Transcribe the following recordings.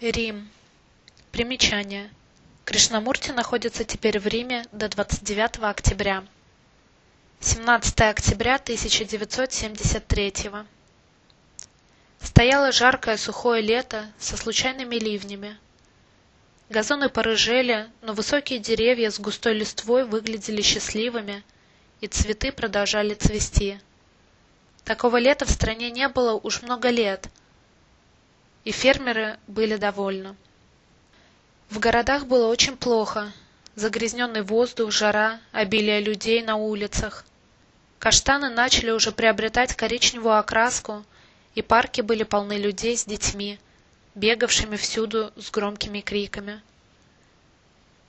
Рим. Примечание. Кришнамурти находится теперь в Риме до 29 октября. 17 октября 1973. Стояло жаркое сухое лето со случайными ливнями. Газоны порыжели, но высокие деревья с густой листвой выглядели счастливыми, и цветы продолжали цвести. Такого лета в стране не было уж много лет, и фермеры были довольны. В городах было очень плохо. Загрязненный воздух, жара, обилие людей на улицах. Каштаны начали уже приобретать коричневую окраску, и парки были полны людей с детьми, бегавшими всюду с громкими криками.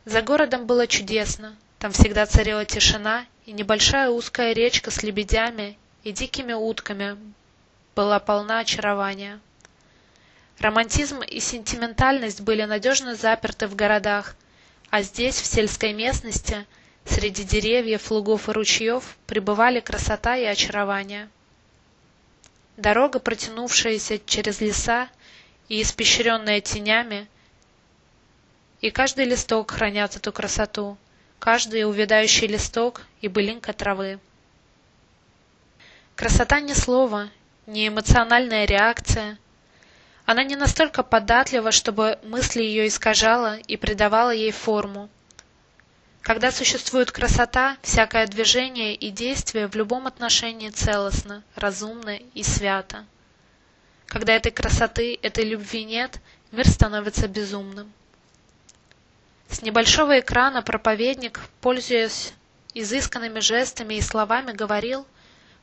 За городом было чудесно. Там всегда царила тишина, и небольшая узкая речка с лебедями и дикими утками была полна очарования. Романтизм и сентиментальность были надежно заперты в городах, а здесь, в сельской местности, среди деревьев, лугов и ручьев, пребывали красота и очарование. Дорога, протянувшаяся через леса и испещренная тенями, и каждый листок хранят эту красоту, каждый увядающий листок и былинка травы. Красота не слово, не эмоциональная реакция. Она не настолько податлива, чтобы мысли ее искажала и придавала ей форму. Когда существует красота, всякое движение и действие в любом отношении целостно, разумно и свято. Когда этой красоты, этой любви нет, мир становится безумным. С небольшого экрана проповедник, пользуясь изысканными жестами и словами, говорил,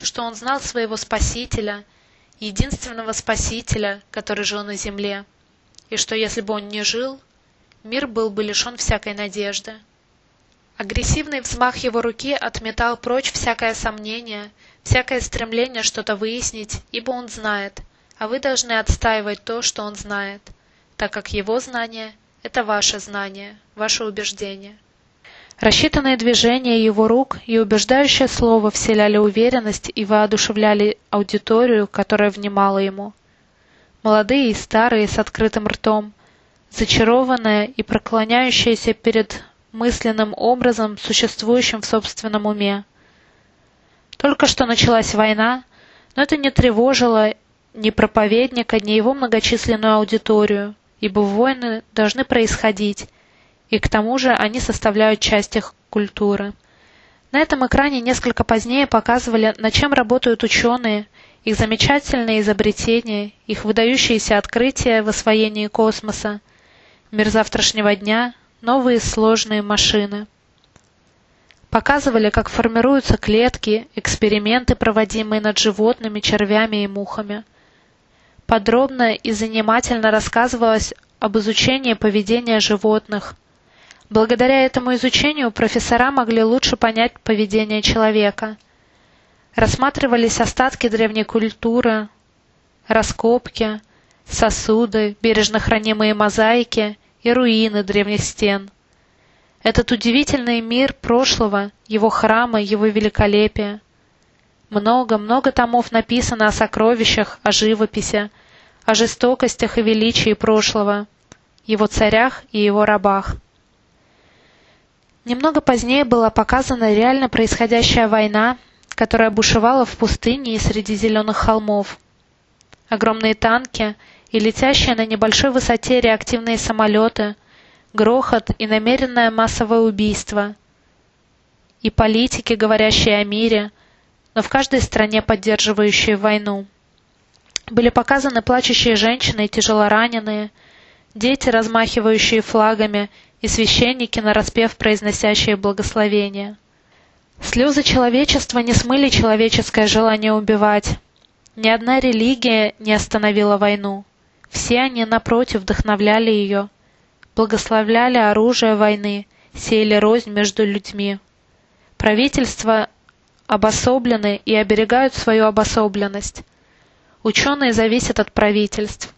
что он знал своего Спасителя, единственного Спасителя, который жил на земле, и что если бы он не жил, мир был бы лишен всякой надежды. Агрессивный взмах его руки отметал прочь всякое сомнение, всякое стремление что-то выяснить, ибо он знает, а вы должны отстаивать то, что он знает, так как его знание – это ваше знание, ваше убеждение. Рассчитанные движения его рук и убеждающее слово вселяли уверенность и воодушевляли аудиторию, которая внимала ему. Молодые и старые с открытым ртом, зачарованная и проклоняющаяся перед мысленным образом, существующим в собственном уме. Только что началась война, но это не тревожило ни проповедника, ни его многочисленную аудиторию, ибо войны должны происходить, и к тому же они составляют часть их культуры. На этом экране несколько позднее показывали, над чем работают ученые, их замечательные изобретения, их выдающиеся открытия в освоении космоса, мир завтрашнего дня, новые сложные машины. Показывали, как формируются клетки, эксперименты, проводимые над животными, червями и мухами. Подробно и занимательно рассказывалось об изучении поведения животных, Благодаря этому изучению профессора могли лучше понять поведение человека. Рассматривались остатки древней культуры, раскопки, сосуды, бережно хранимые мозаики и руины древних стен. Этот удивительный мир прошлого, его храмы, его великолепие. Много-много томов написано о сокровищах, о живописи, о жестокостях и величии прошлого, его царях и его рабах. Немного позднее была показана реально происходящая война, которая бушевала в пустыне и среди зеленых холмов. Огромные танки и летящие на небольшой высоте реактивные самолеты, грохот и намеренное массовое убийство. И политики, говорящие о мире, но в каждой стране поддерживающие войну. Были показаны плачущие женщины и тяжелораненые, дети, размахивающие флагами и священники, нараспев произносящие благословения. Слезы человечества не смыли человеческое желание убивать. Ни одна религия не остановила войну. Все они, напротив, вдохновляли ее, благословляли оружие войны, сеяли рознь между людьми. Правительства обособлены и оберегают свою обособленность. Ученые зависят от правительств.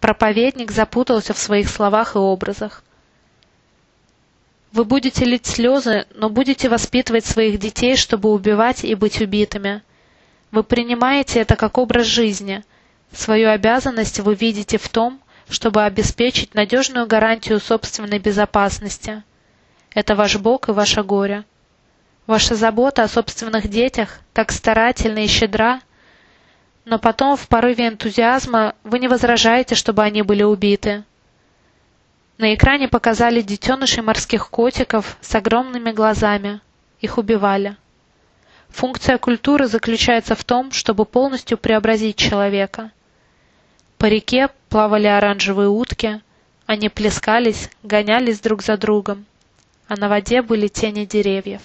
Проповедник запутался в своих словах и образах. Вы будете лить слезы, но будете воспитывать своих детей, чтобы убивать и быть убитыми. Вы принимаете это как образ жизни. Свою обязанность вы видите в том, чтобы обеспечить надежную гарантию собственной безопасности. Это ваш Бог и ваше горе. Ваша забота о собственных детях так старательна и щедра, но потом в порыве энтузиазма вы не возражаете, чтобы они были убиты. На экране показали детенышей морских котиков с огромными глазами. Их убивали. Функция культуры заключается в том, чтобы полностью преобразить человека. По реке плавали оранжевые утки, они плескались, гонялись друг за другом, а на воде были тени деревьев.